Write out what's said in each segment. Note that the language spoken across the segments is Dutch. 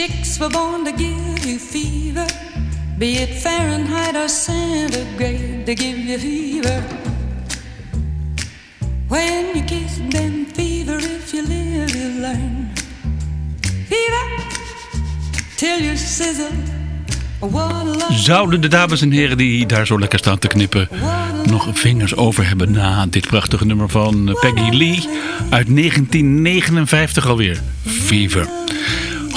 Chicks were born to give you fever, be it Fahrenheit or centigrade, to give you fever. When you kiss them, fever, if you live, you learn. Fever, till you sizzle. Zouden de dames en heren die daar zo lekker staan te knippen nog vingers over hebben na dit prachtige nummer van Peggy Lee uit 1959 alweer. Fever.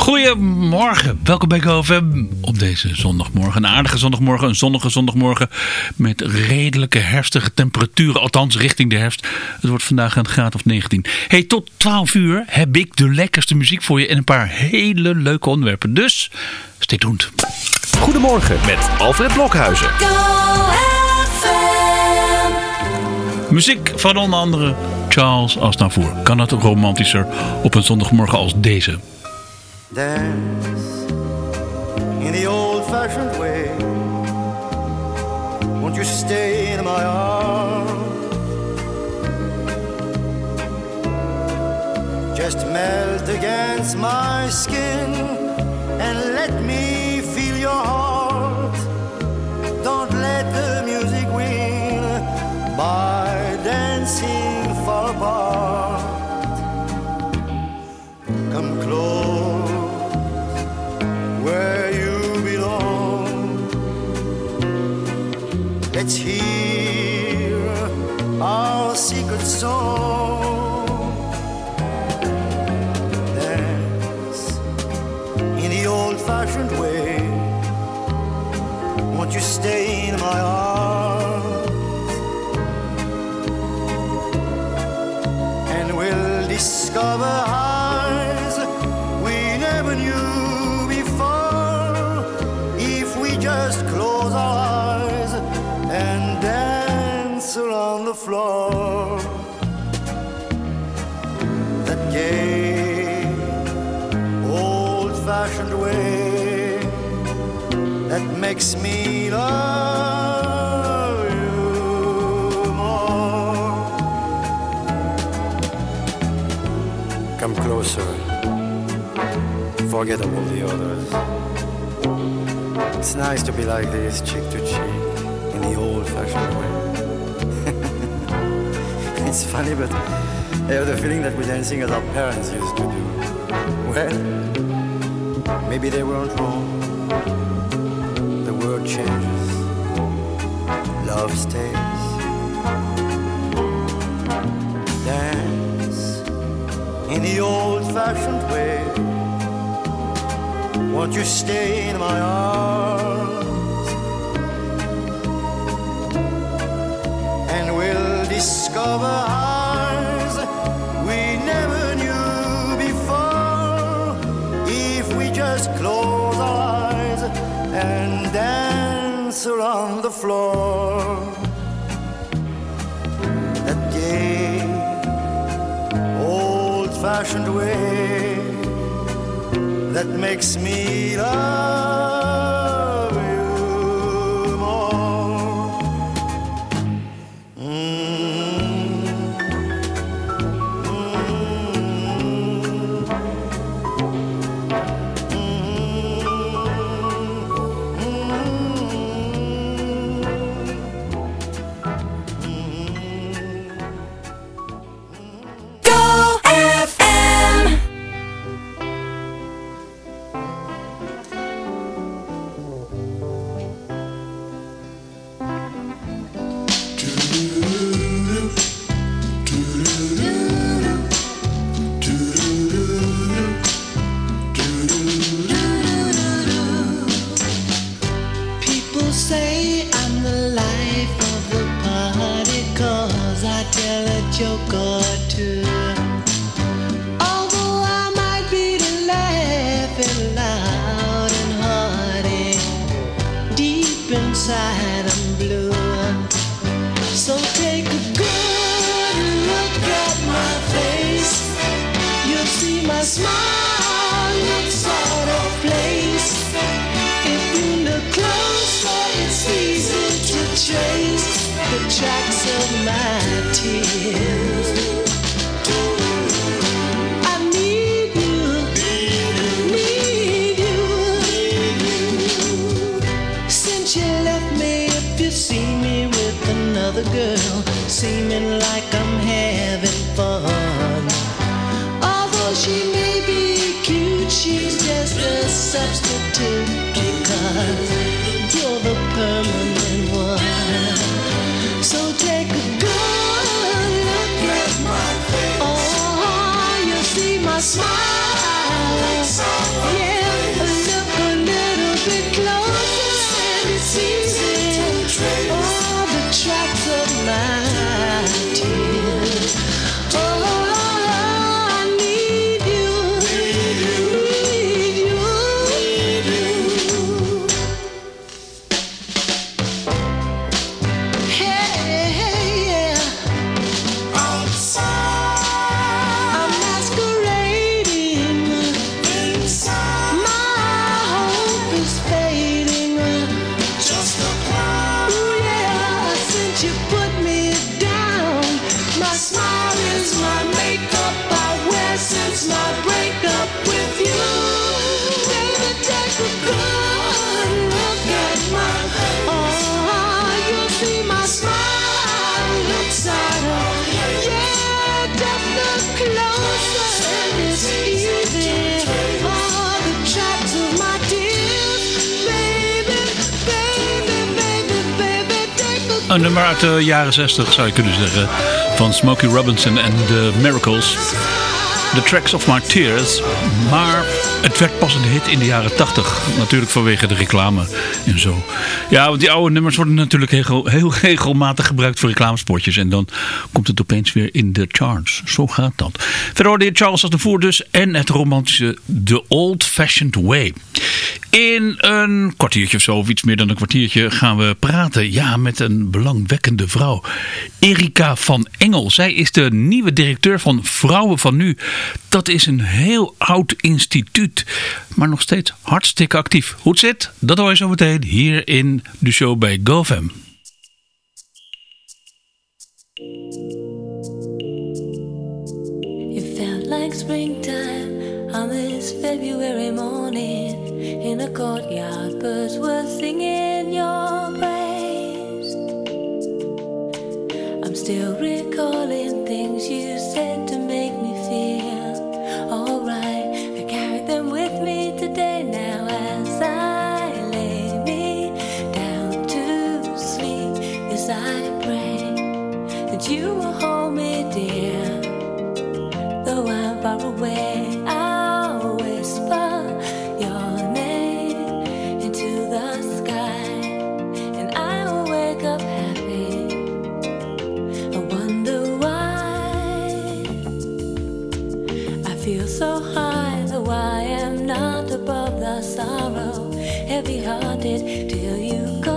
Goedemorgen, welkom bij GoFM op deze zondagmorgen. Een aardige zondagmorgen, een zonnige zondagmorgen met redelijke herfstige temperaturen, althans richting de herfst. Het wordt vandaag een graad of 19. Hey, tot 12 uur heb ik de lekkerste muziek voor je en een paar hele leuke onderwerpen. Dus, stay tuned. Goedemorgen met Alfred Blokhuizen. Muziek van onder andere Charles Aznavour. Kan het romantischer op een zondagmorgen als deze? Dance in the old fashioned way. Won't you stay in my arms? Just melt against my skin and let me fashioned way. Won't you stay in my arms? And we'll discover heights makes me love you more. Come closer. Forget about the others. It's nice to be like this, cheek to cheek, in the old fashioned way. it's funny, but I have the feeling that we're dancing as our parents used to do. Well, maybe they weren't wrong. Changes, love stays. Dance in the old fashioned way. Won't you stay in my arms? And we'll discover eyes dance around the floor. That gay, old fashioned way that makes me love smile seeming like I'm having fun. Although she may be cute, she's just a substitute because you're the permanent Een nummer uit de jaren 60 zou je kunnen zeggen. Van Smokey Robinson en The Miracles. The Tracks of My Tears. Maar het werd pas een hit in de jaren 80. Natuurlijk vanwege de reclame en zo. Ja, want die oude nummers worden natuurlijk heel, heel regelmatig gebruikt voor reclamespotjes. En dan komt het opeens weer in de charts. Zo gaat dat. Verder hoorde je Charles Aznavour dus. En het romantische The Old Fashioned Way. In een kwartiertje of zo, of iets meer dan een kwartiertje, gaan we praten ja, met een belangwekkende vrouw. Erika van Engel. Zij is de nieuwe directeur van Vrouwen van Nu. Dat is een heel oud instituut, maar nog steeds hartstikke actief. Hoe het zit, dat hoor je zo meteen hier in de show bij GoFam. It felt like springtime on this February morning in the courtyard, birds were singing your praise. I'm still recalling things you said you will hold me dear. Though I'm far away, I'll whisper your name into the sky, and I will wake up happy. I wonder why I feel so high, though I am not above the sorrow. Heavy hearted till you call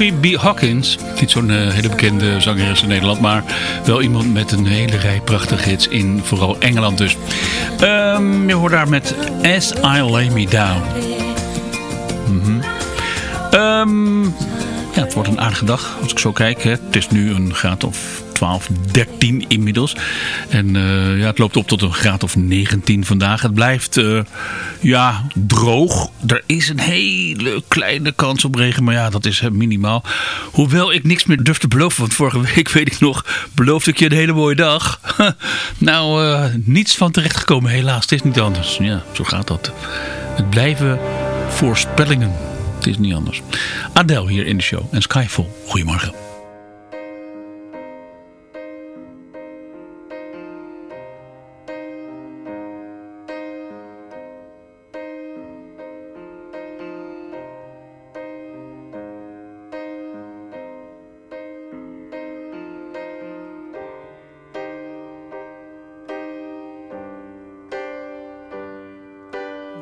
Sophie B. Hawkins. Niet zo'n eh, hele bekende zangeres in Nederland. Maar wel iemand met een hele rij prachtige hits in vooral Engeland dus. Ehm, je hoort daar met As I Lay Me Down. Ehm, ja, het wordt een aardige dag als ik zo kijk. Hè. Het is nu een graad of 12, 13 inmiddels. En eh, ja, het loopt op tot een graad of 19 vandaag. Het blijft eh, ja, droog. Er is een hele kleine kans op regen, maar ja, dat is eh, minimaal. Hoewel ik niks meer durf te beloven, want vorige week weet ik nog, beloofde ik je een hele mooie dag. nou, niets van terechtgekomen helaas. Het is niet anders. Ja, zo gaat dat. Het blijven voorspellingen. Het is niet anders. Adele hier in de show en Skyfall. Goedemorgen.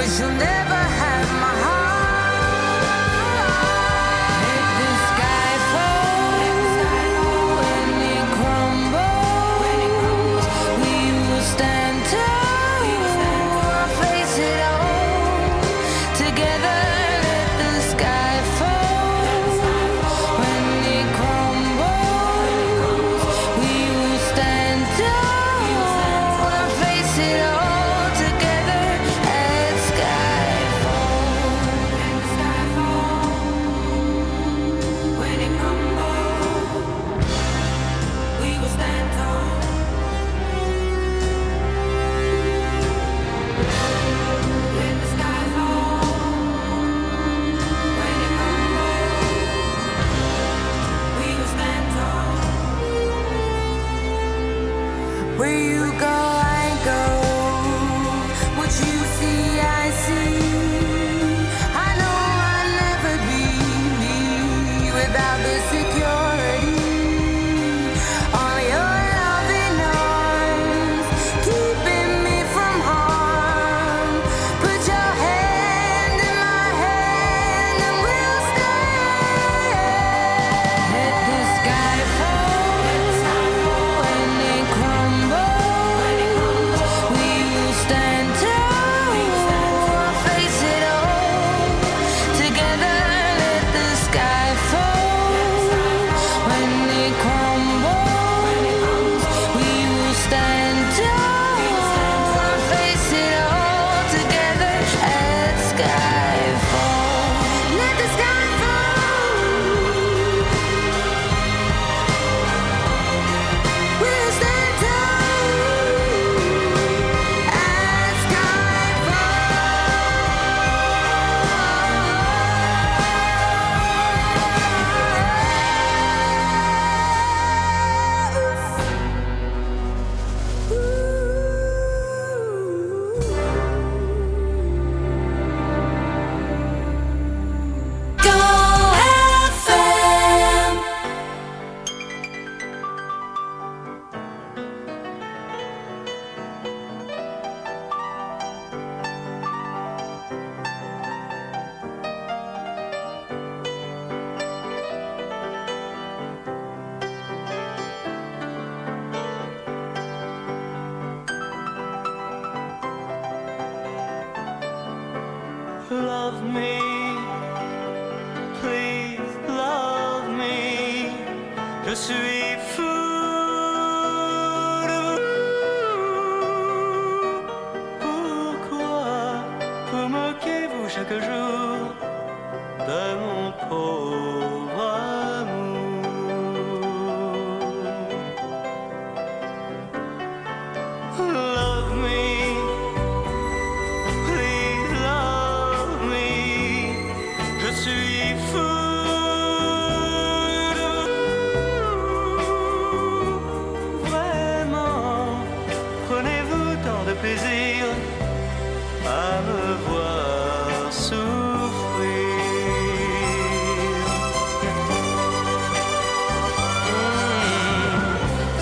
but you'll never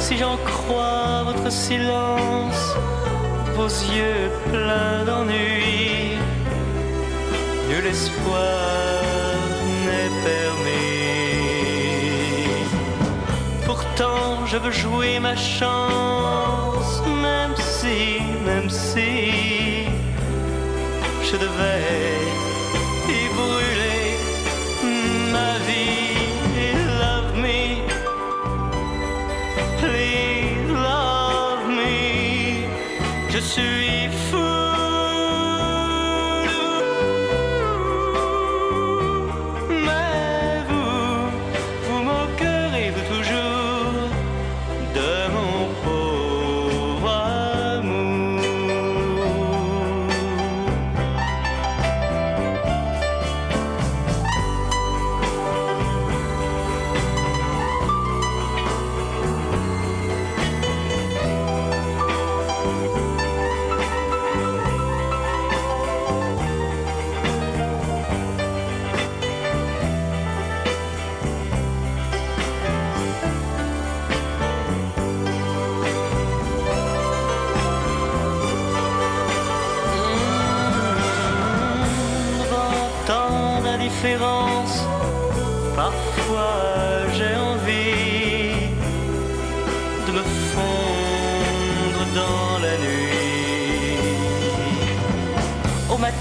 Si j'en crois votre silence, vos yeux pleins d'ennui, nul espoir n'est permis. Pourtant, je veux jouer ma chance, même si, même si je devais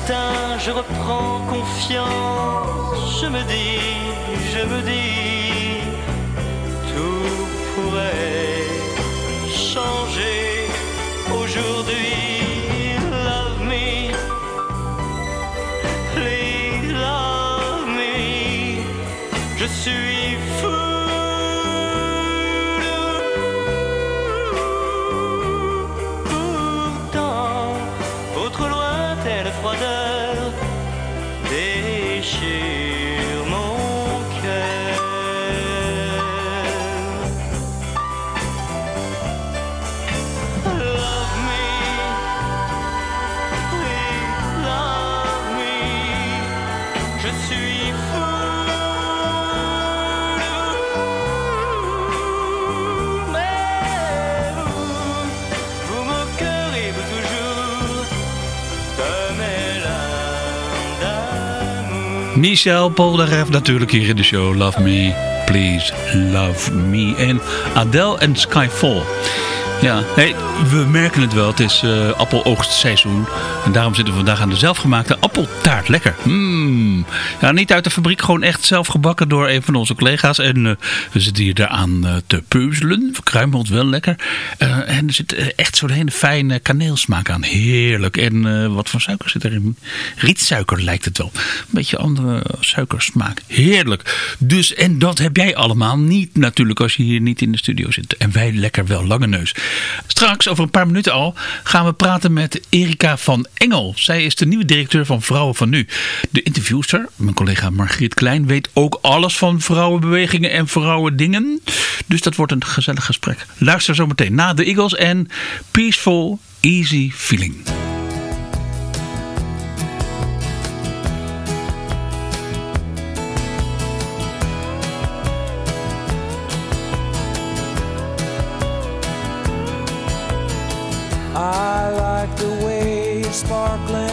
je reprends confiance, je me dis, je me dis, tout pourrait changer aujourd'hui. Michel Polnareff natuurlijk hier in de show. Love Me, Please Love Me. En Adele en Skyfall. Ja, hey, we merken het wel. Het is eh appeloogstseizoen. En daarom zitten we vandaag aan de zelfgemaakte appeltaart. Lekker. Mm. Ja, niet uit de fabriek. Gewoon echt zelf gebakken door een van onze collega's. En eh, we zitten hier daaraan eh, te peuzelen. Kruimelt wel lekker. En er zit echt zo'n hele fijne kaneelsmaak aan. Heerlijk. En wat voor suiker zit erin? Rietsuiker lijkt het wel. Een beetje andere suikersmaak. Heerlijk. Dus, en dat heb jij allemaal niet natuurlijk als je hier niet in de studio zit. En wij lekker wel lange neus. Straks, over een paar minuten al, gaan we praten met Erika van Engel. Zij is de nieuwe directeur van Vrouwen van Nu. De interviewster, mijn collega Margriet Klein, weet ook alles van vrouwenbewegingen en vrouwendingen. Dus dat wordt een gezellig gesprek. Luister zo meteen na de Eagles en Peaceful Easy Feeling. Sparkling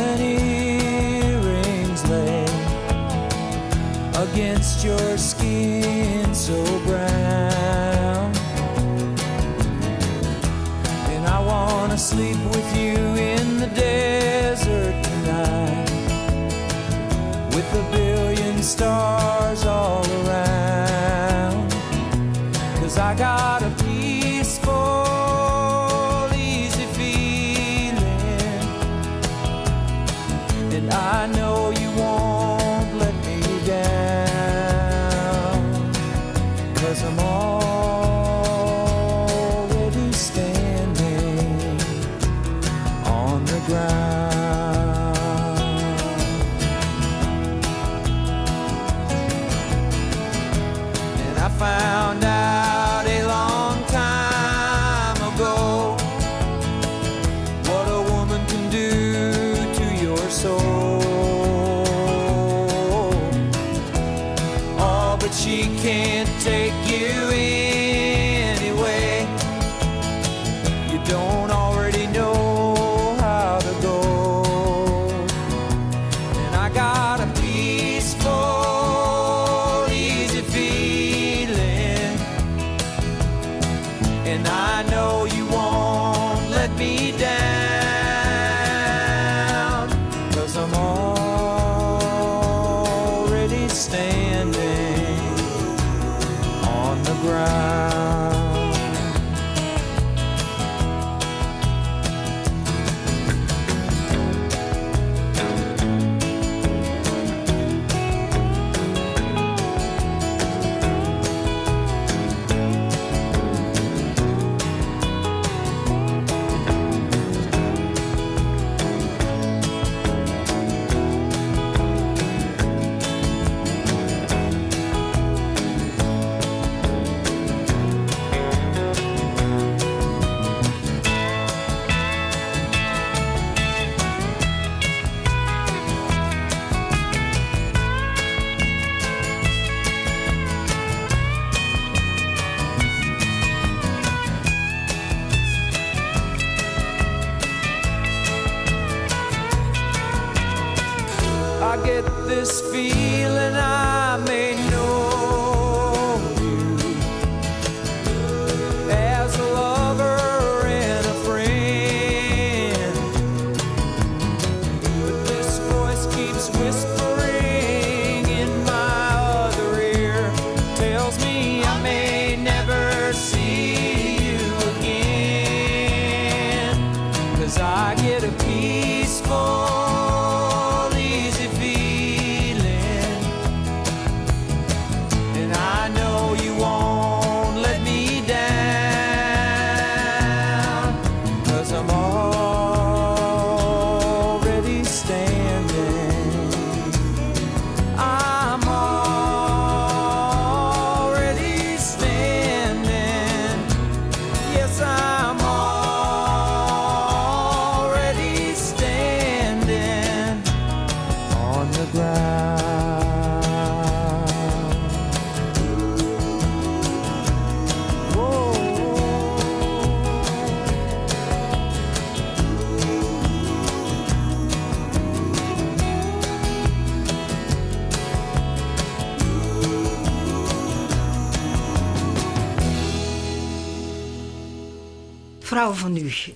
ground.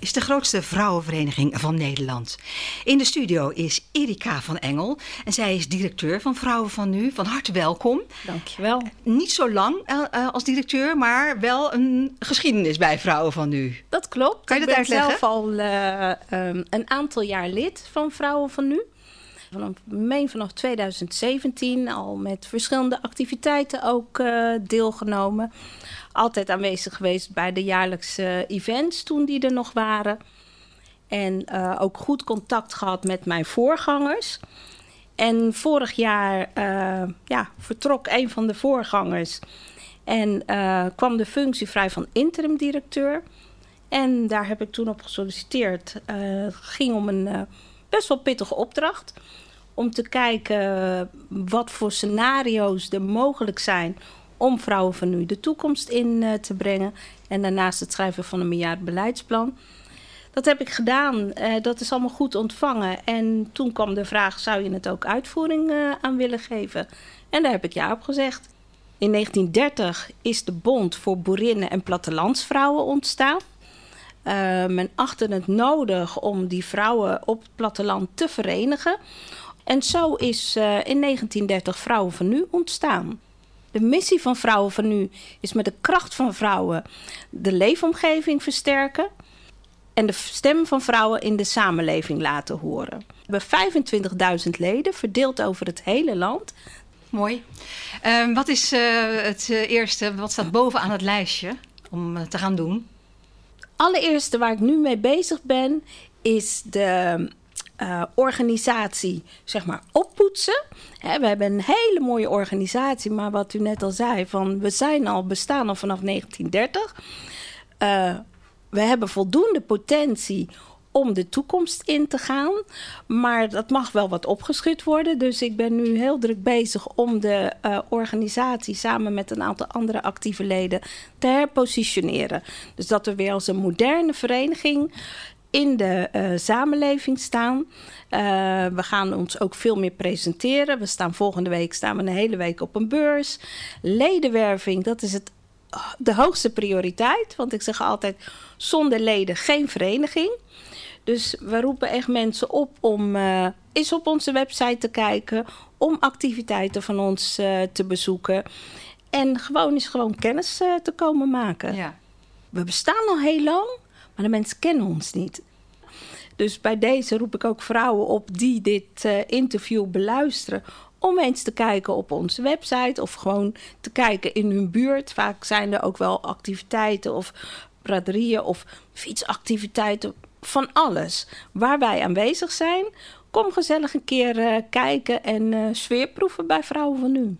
Is de grootste vrouwenvereniging van Nederland. In de studio is Erika van Engel en zij is directeur van Vrouwen van Nu. Van harte welkom. Dankjewel. Niet zo lang eh, eh, als directeur, maar wel een geschiedenis bij Vrouwen van Nu. Dat klopt. Kan je ik dat ben uitleggen? zelf al eh, ehm, een aantal jaar lid van Vrouwen van Nu. Vanaf, meen vanaf 2017 al met verschillende activiteiten ook deelgenomen. Altijd aanwezig geweest bij de jaarlijkse events toen die er nog waren. En eh, ook goed contact gehad met mijn voorgangers. En vorig jaar eh, ja, vertrok een van de voorgangers. En eh, kwam de functie vrij van interim directeur. En daar heb ik toen op gesolliciteerd. Het ging om een best wel pittige opdracht. Om te kijken wat voor scenario's er mogelijk zijn om vrouwen van nu de toekomst in eh, te brengen. En daarnaast het schrijven van een beleiidsplan. Dat heb ik gedaan. Eh, dat is allemaal goed ontvangen. En toen kwam de vraag: zou je het ook uitvoering eh, aan willen geven? En daar heb ik ja op gezegd. In 1930 is de Bond voor Boerinnen en Plattelandsvrouwen ontstaan. Eh, men achtte het nodig om die vrouwen op het platteland te verenigen. En zo is in 1930 Vrouwen van Nu ontstaan. De missie van Vrouwen van Nu is met de kracht van vrouwen de leefomgeving versterken en de stem van vrouwen in de samenleving laten horen. We hebben 25.000 leden, verdeeld over het hele land. Mooi. Ehm, wat is eh, het eh, eerste, wat staat bovenaan het lijstje om eh, te gaan doen? Allereerste waar ik nu mee bezig ben, is de eh, organisatie, zeg maar, oppoetsen. Hè, we hebben een hele mooie organisatie, maar wat u net al zei, van we zijn al bestaan al vanaf 1930. Eh, we hebben voldoende potentie om de toekomst in te gaan. Maar dat mag wel wat opgeschud worden. Dus ik ben nu heel druk bezig om de eh, organisatie samen met een aantal andere actieve leden te herpositioneren. Dus dat we weer als een moderne vereniging in de eh, samenleving staan. Eh, we gaan ons ook veel meer presenteren. We staan volgende week staan we een hele week op een beurs. Ledenwerving, dat is het, de hoogste prioriteit. Want ik zeg altijd, zonder leden geen vereniging. Dus we roepen echt mensen op om eh, eens op onze website te kijken, om activiteiten van ons te bezoeken. En gewoon eens gewoon kennis te komen maken. Ja. We bestaan al heel lang, maar de mensen kennen ons niet. Dus bij deze roep ik ook vrouwen op die dit eh, interview beluisteren. Om eens te kijken op onze website of gewoon te kijken in hun buurt. Vaak zijn er ook wel activiteiten of braderieën of fietsactiviteiten. Van alles waar wij aanwezig zijn. Kom gezellig een keer eh, kijken en eh, sfeerproeven bij Vrouwen van Nu.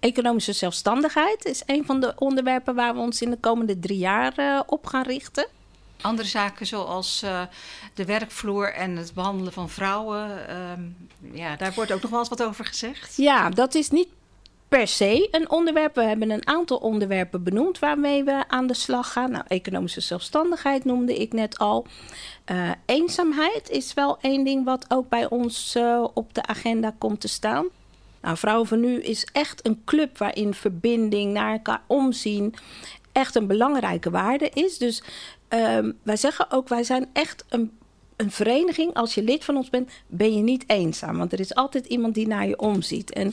Economische zelfstandigheid is een van de onderwerpen waar we ons in de komende drie jaar op gaan richten. Andere zaken zoals eh, de werkvloer en het behandelen van vrouwen. ehm, ja, daar wordt ook nog wel eens wat over gezegd. Ja, dat is niet per se een onderwerp. We hebben een aantal onderwerpen benoemd waarmee we aan de slag gaan. Nou, economische zelfstandigheid noemde ik net al. Eh, eenzaamheid is wel één ding wat ook bij ons eh, op de agenda komt te staan. Nou, Vrouwen van Nu is echt een club waarin verbinding naar elkaar omzien echt een belangrijke waarde is. Dus ehm, wij zeggen ook, wij zijn echt een, een vereniging. Als je lid van ons bent, ben je niet eenzaam. Want er is altijd iemand die naar je omziet. En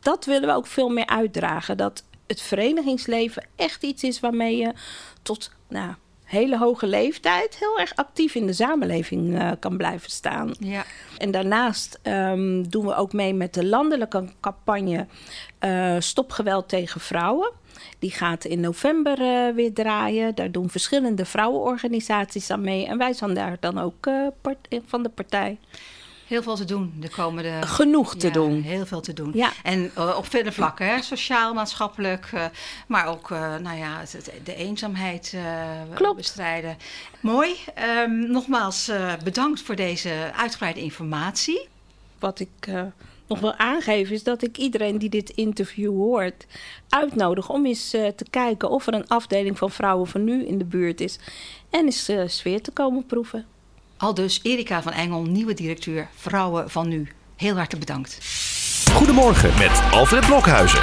dat willen we ook veel meer uitdragen. Dat het verenigingsleven echt iets is waarmee je tot nou, hele hoge leeftijd heel erg actief in de samenleving eh, kan blijven staan. Ja. En daarnaast ehm, doen we ook mee met de landelijke campagne eh, Stop geweld tegen vrouwen. Die gaat in november eh, weer draaien. Daar doen verschillende vrouwenorganisaties aan mee. En wij zijn daar dan ook eh, part- van de partij. Heel veel te doen de komende... Genoeg te Ja, doen. Heel veel te doen. Ja. En eh, op vele vlakken, hè? sociaal, maatschappelijk, eh, maar ook eh, nou ja, het, de eenzaamheid eh, Klopt. bestrijden. Mooi. Ehm, nogmaals eh, bedankt voor deze uitgebreide informatie. Wat ik eh, nog wil aangeven is dat ik iedereen die dit interview hoort uitnodig om eens eh, te kijken of er een afdeling van Vrouwen van Nu in de buurt is. En eens eh, sfeer te komen proeven. Al dus Erika van Engel, nieuwe directeur Vrouwen van Nu. Heel hartelijk bedankt. Goedemorgen met Alfred Blokhuizen.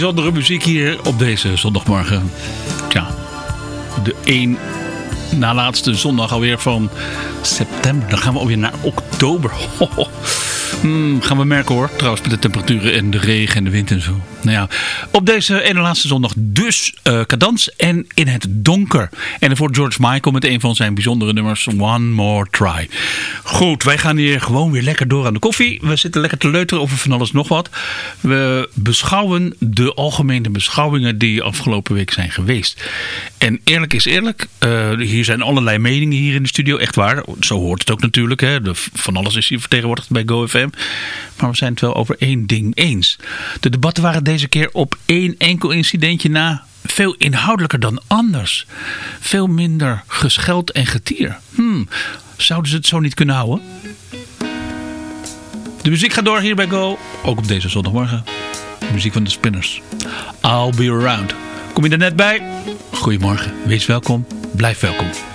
Bijzondere muziek hier op deze zondagmorgen. Tja, de één na laatste zondag alweer van september. Dan gaan we alweer naar oktober. Hmm, gaan we merken hoor. Trouwens met de temperaturen en de regen en de wind en zo. Nou ja, op deze ene laatste zondag dus eh cadans en in het donker. En ervoor George Michael met een van zijn bijzondere nummers One More Try. Goed, wij gaan hier gewoon weer lekker door aan de koffie. We zitten lekker te leuteren over van alles nog wat. We beschouwen de algemene beschouwingen die afgelopen week zijn geweest. En eerlijk is eerlijk, eh, hier zijn allerlei meningen hier in de studio. Echt waar, zo hoort het ook natuurlijk. Hè. Van alles is hier vertegenwoordigd bij GoFM. Maar we zijn het wel over één ding eens. De debatten waren deze keer op één enkel incidentje na veel inhoudelijker dan anders. Veel minder gescheld en getier. Hmm, zouden ze het zo niet kunnen houden? De muziek gaat door hier bij Go. Ook op deze zondagmorgen. Muziek van de Spinners. I'll be around. Kom je er net bij? Goedemorgen. Wees welkom. Blijf welkom.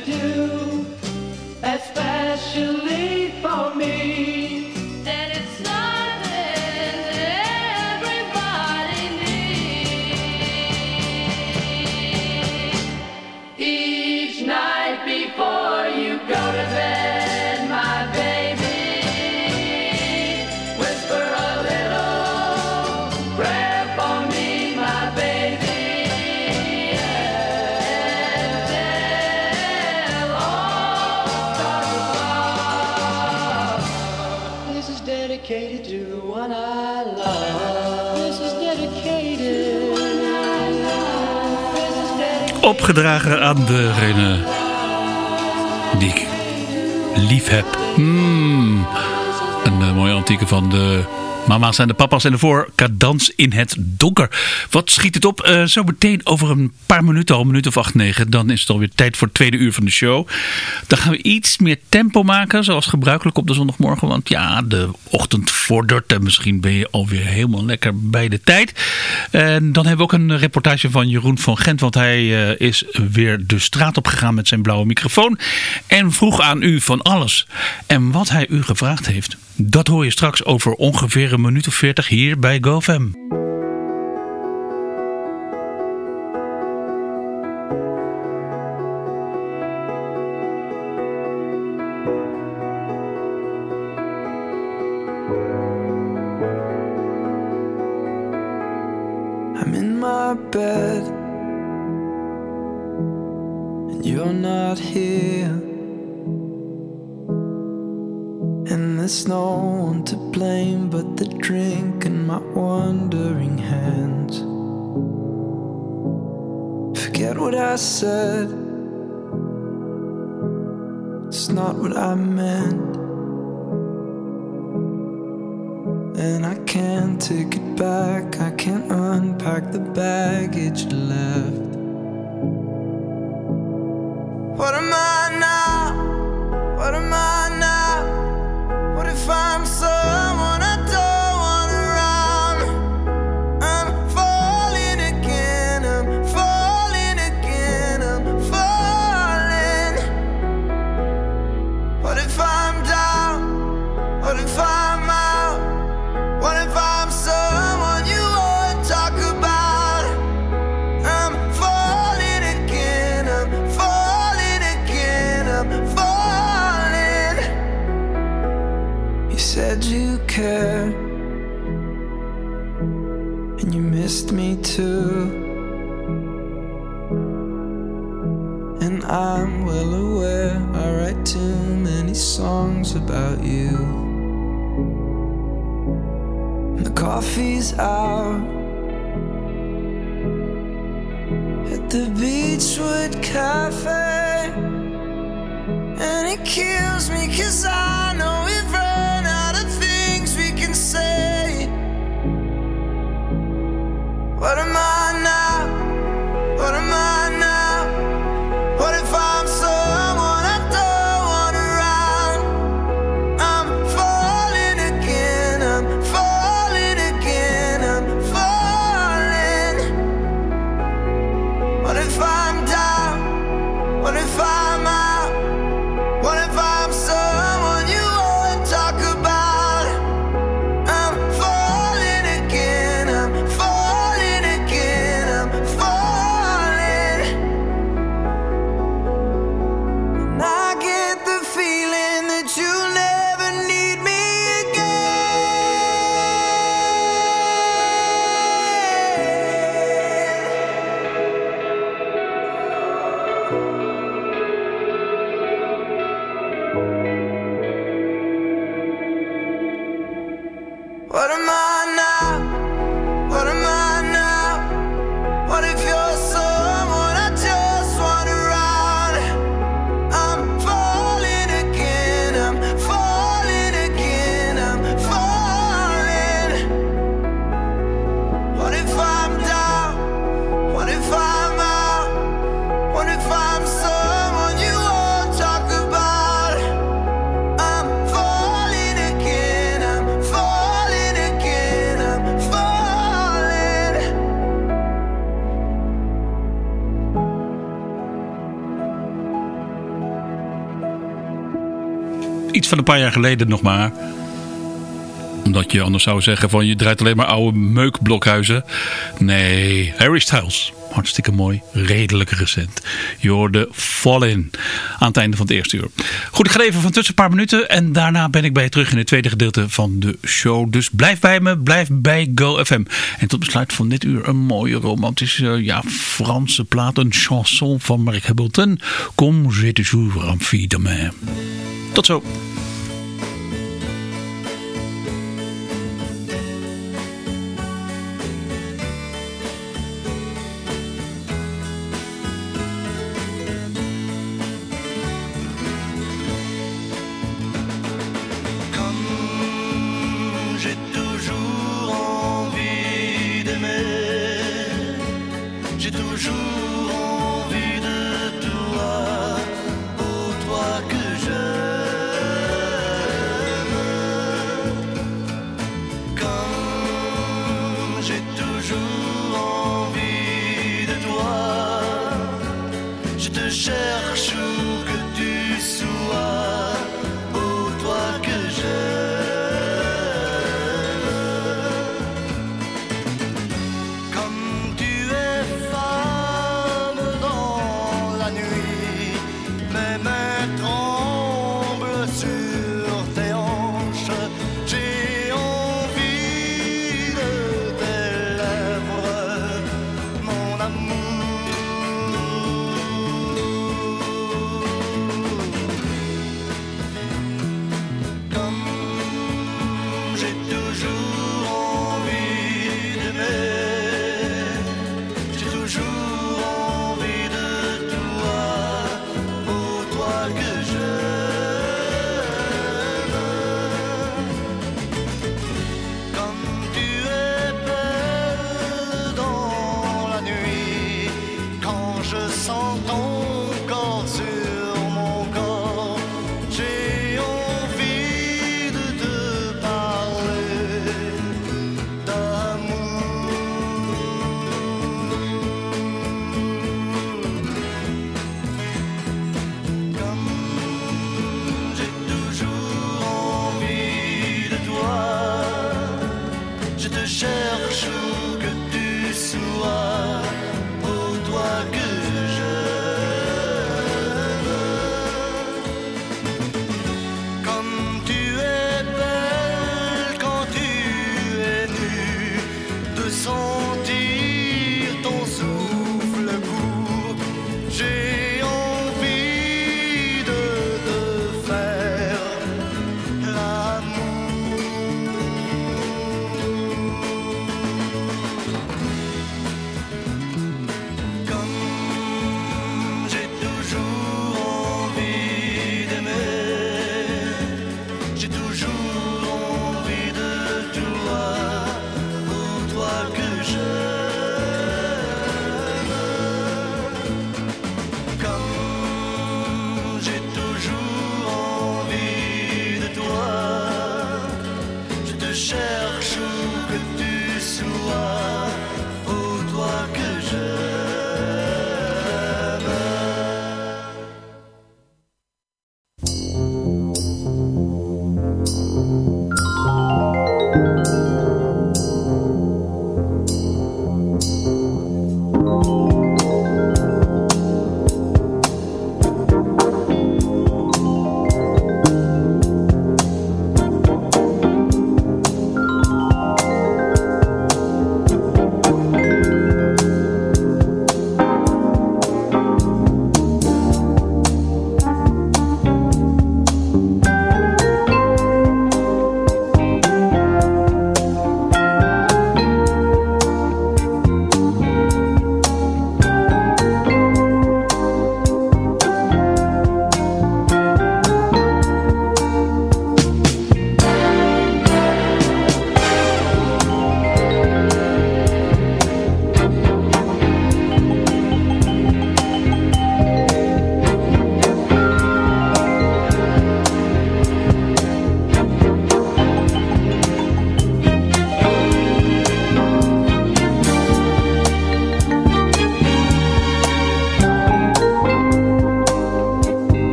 To do, Opgedragen aan degene die ik lief heb. Mm. Een eh, mooie antieke van de mama's en de papa's. En daarvoor Cadans in het donker. Wat schiet het op? Eh, zo meteen over een paar minuten, al een minuut of acht, negen. Dan is het alweer tijd voor het tweede uur van de show. Dan gaan we iets meer tempo maken, zoals gebruikelijk op de zondagmorgen. Want ja, de ochtend vordert en misschien ben je alweer helemaal lekker bij de tijd. En dan hebben we ook een reportage van Jeroen van Gent. Want hij eh, is weer de straat op gegaan met zijn blauwe microfoon. En vroeg aan u van alles. En wat hij u gevraagd heeft, dat hoor je straks over ongeveer een minuut of veertig hier bij GoFam. Bed and you're not here. There's no one to blame but the drink and my wandering hands. Forget what I said, it's not what I meant. And I can't take it back. I can't unpack the baggage left. van een paar jaar geleden nog maar. Omdat je anders zou zeggen van je draait alleen maar oude meukblokhuizen. Nee, Harry Styles. Hartstikke mooi, redelijk recent. Je hoorde Fallin aan het einde van het eerste uur. Goed, ik ga even van tussen een paar minuten. En daarna ben ik bij je terug in het tweede gedeelte van de show. Dus blijf bij me, blijf bij GoFM. En tot besluit van dit uur een mooie romantische ja, Franse plaat. Een chanson van Mark Hamilton. Comme j'ai toujours envie de me. Tot zo.